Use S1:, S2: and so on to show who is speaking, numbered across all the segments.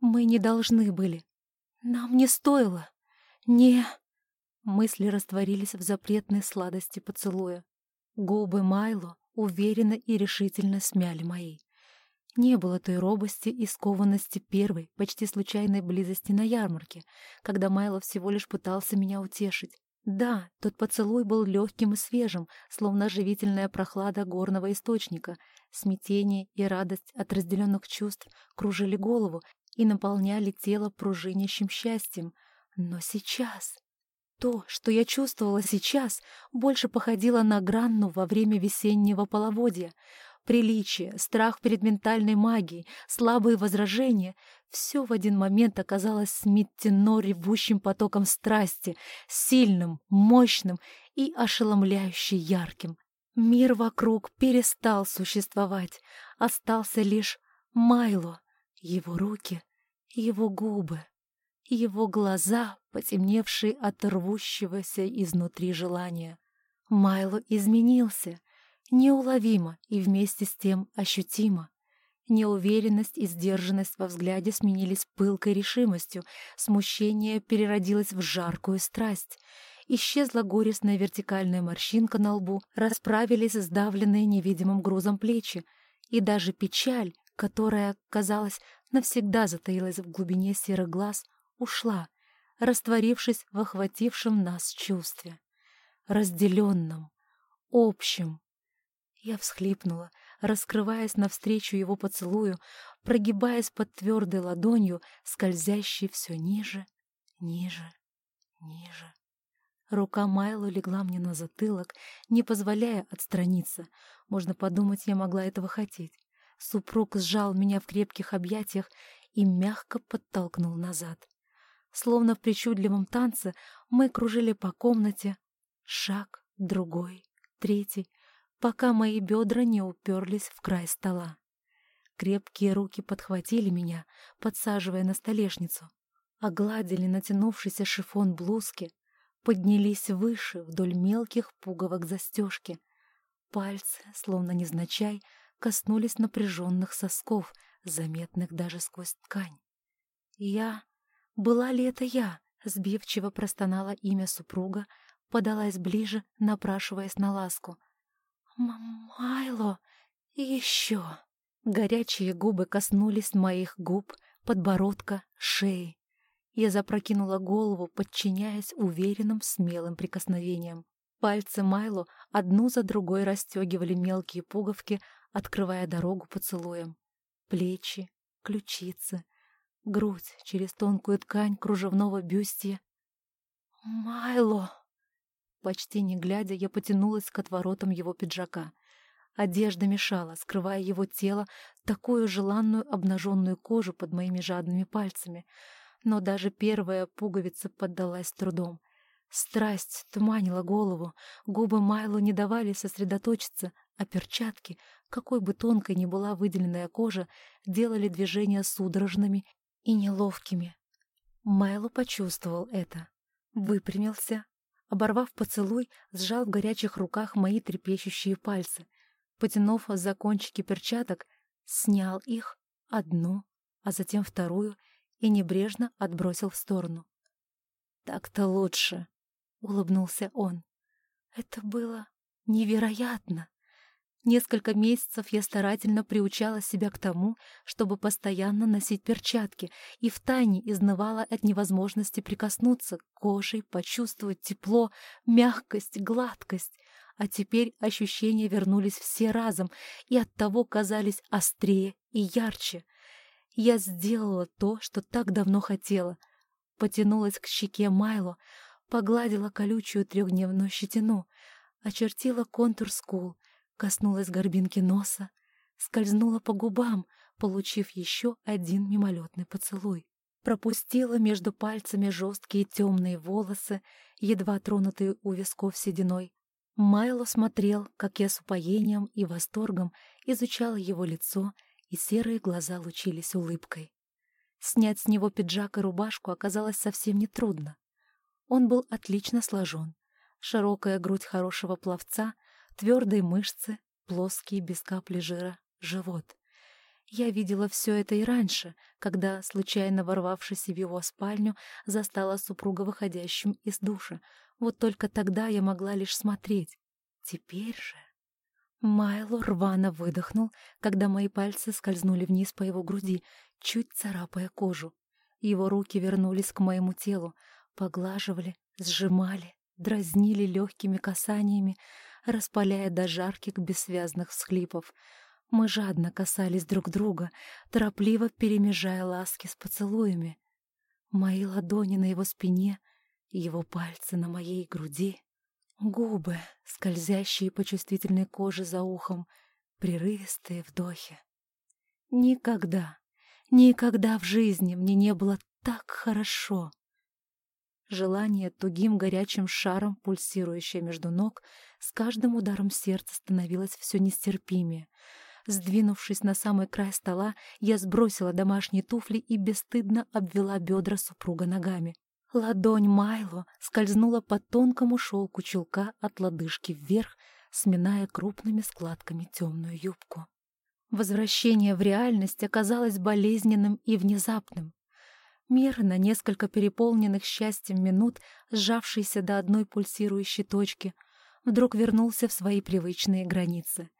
S1: Мы не должны были. Нам не стоило. Не... Мысли растворились в запретной сладости поцелуя. Губы Майло уверенно и решительно смяли мои. Не было той робости и скованности первой, почти случайной близости на ярмарке, когда Майло всего лишь пытался меня утешить. Да, тот поцелуй был легким и свежим, словно живительная прохлада горного источника. Смятение и радость от разделенных чувств кружили голову и наполняли тело пружинящим счастьем. Но сейчас... То, что я чувствовала сейчас, больше походило на гранну во время весеннего половодья. Приличие, страх перед ментальной магией, слабые возражения — все в один момент оказалось сметено ревущим потоком страсти, сильным, мощным и ошеломляюще ярким. Мир вокруг перестал существовать, остался лишь Майло, его руки, его губы, его глаза, потемневшие от рвущегося изнутри желания. Майло изменился, неуловимо и вместе с тем ощутимо. Неуверенность и сдержанность во взгляде сменились пылкой решимостью, смущение переродилось в жаркую страсть. Исчезла горестная вертикальная морщинка на лбу, расправились сдавленные невидимым грузом плечи, и даже печаль, которая, казалось, навсегда затаилась в глубине серых глаз, ушла, растворившись в охватившем нас чувстве. Разделенном, общем. Я всхлипнула, раскрываясь навстречу его поцелую, прогибаясь под твердой ладонью, скользящей все ниже, ниже, ниже. Рука Майло легла мне на затылок, не позволяя отстраниться. Можно подумать, я могла этого хотеть. Супруг сжал меня в крепких объятиях и мягко подтолкнул назад. Словно в причудливом танце мы кружили по комнате. Шаг, другой, третий, пока мои бедра не уперлись в край стола. Крепкие руки подхватили меня, подсаживая на столешницу, огладили натянувшийся шифон блузки, поднялись выше вдоль мелких пуговок застежки. Пальцы, словно незначай, коснулись напряженных сосков, заметных даже сквозь ткань. Я... Была ли это я? Сбивчиво простонала имя супруга, подалась ближе, напрашиваясь на ласку — «Майло, еще!» Горячие губы коснулись моих губ, подбородка, шеи. Я запрокинула голову, подчиняясь уверенным, смелым прикосновениям. Пальцы Майло одну за другой расстегивали мелкие пуговки, открывая дорогу поцелуем. Плечи, ключицы, грудь через тонкую ткань кружевного бюстья. «Майло!» Почти не глядя, я потянулась к отворотам его пиджака. Одежда мешала, скрывая его тело, такую желанную обнаженную кожу под моими жадными пальцами. Но даже первая пуговица поддалась трудом. Страсть туманила голову, губы Майлу не давали сосредоточиться, а перчатки, какой бы тонкой ни была выделенная кожа, делали движения судорожными и неловкими. Майло почувствовал это. Выпрямился, Оборвав поцелуй, сжал в горячих руках мои трепещущие пальцы. Потянув за кончики перчаток, снял их, одну, а затем вторую, и небрежно отбросил в сторону. «Так-то лучше», — улыбнулся он. «Это было невероятно!» Несколько месяцев я старательно приучала себя к тому, чтобы постоянно носить перчатки, и втайне изнывала от невозможности прикоснуться к коже, почувствовать тепло, мягкость, гладкость. А теперь ощущения вернулись все разом и оттого казались острее и ярче. Я сделала то, что так давно хотела. Потянулась к щеке Майло, погладила колючую трехдневную щетину, очертила контур скул — коснулась горбинки носа, скользнула по губам, получив еще один мимолетный поцелуй. Пропустила между пальцами жесткие темные волосы, едва тронутые у висков сединой. Майло смотрел, как я с упоением и восторгом изучала его лицо, и серые глаза лучились улыбкой. Снять с него пиджак и рубашку оказалось совсем нетрудно. Он был отлично сложен. Широкая грудь хорошего пловца Твердые мышцы, плоский, без капли жира, живот. Я видела все это и раньше, когда, случайно ворвавшись в его спальню, застала супруга выходящим из душа. Вот только тогда я могла лишь смотреть. Теперь же... Майло рвано выдохнул, когда мои пальцы скользнули вниз по его груди, чуть царапая кожу. Его руки вернулись к моему телу, поглаживали, сжимали, дразнили легкими касаниями, распаляя до жарких бессвязных всхлипов. Мы жадно касались друг друга, торопливо перемежая ласки с поцелуями. Мои ладони на его спине, его пальцы на моей груди. Губы, скользящие по чувствительной коже за ухом, прерывистые вдохи. Никогда, никогда в жизни мне не было так хорошо. Желание тугим горячим шаром, пульсирующее между ног, с каждым ударом сердца становилось все нестерпимее. Сдвинувшись на самый край стола, я сбросила домашние туфли и бесстыдно обвела бедра супруга ногами. Ладонь Майло скользнула по тонкому шелку чулка от лодыжки вверх, сминая крупными складками темную юбку. Возвращение в реальность оказалось болезненным и внезапным. Мир на несколько переполненных счастьем минут, сжавшийся до одной пульсирующей точки, вдруг вернулся в свои привычные границы.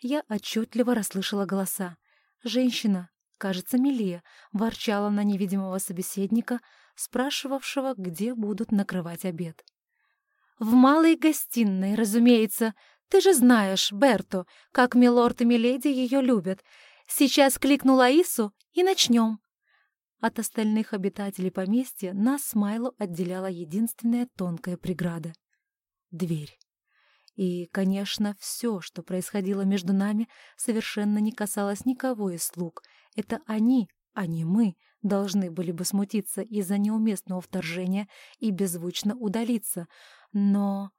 S1: Я отчетливо расслышала голоса. Женщина, кажется, Милия, ворчала на невидимого собеседника, спрашивавшего, где будут накрывать обед. «В малой гостиной, разумеется. Ты же знаешь, Берто, как милорд и миледи ее любят. Сейчас кликну Лаису и начнем». От остальных обитателей поместья нас с Майло отделяла единственная тонкая преграда — дверь. И, конечно, все, что происходило между нами, совершенно не касалось никого из слуг. Это они, а не мы, должны были бы смутиться из-за неуместного вторжения и беззвучно удалиться. Но...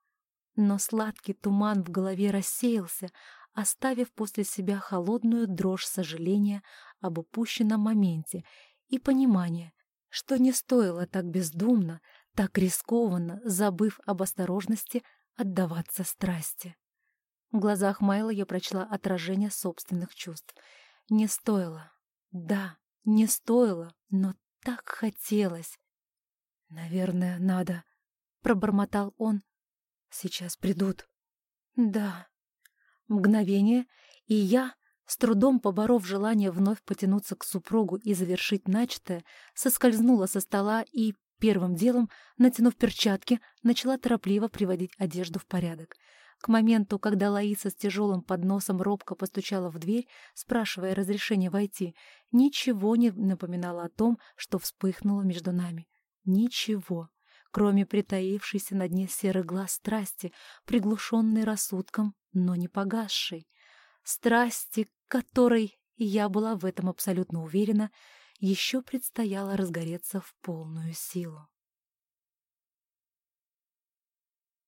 S1: Но сладкий туман в голове рассеялся, оставив после себя холодную дрожь сожаления об упущенном моменте и понимание, что не стоило так бездумно, так рискованно, забыв об осторожности, отдаваться страсти. В глазах Майла я прочла отражение собственных чувств. Не стоило. Да, не стоило, но так хотелось. «Наверное, надо», — пробормотал он. «Сейчас придут». «Да». Мгновение, и я, с трудом поборов желание вновь потянуться к супругу и завершить начатое, соскользнула со стола и, первым делом, натянув перчатки, начала торопливо приводить одежду в порядок. К моменту, когда Лаиса с тяжелым подносом робко постучала в дверь, спрашивая разрешения войти, ничего не напоминало о том, что вспыхнуло между нами. Ничего, кроме притаившейся на дне серых глаз страсти, приглушенной рассудком, но не погасшей. Страсти, которой, я была в этом абсолютно уверена, еще предстояло разгореться в полную силу.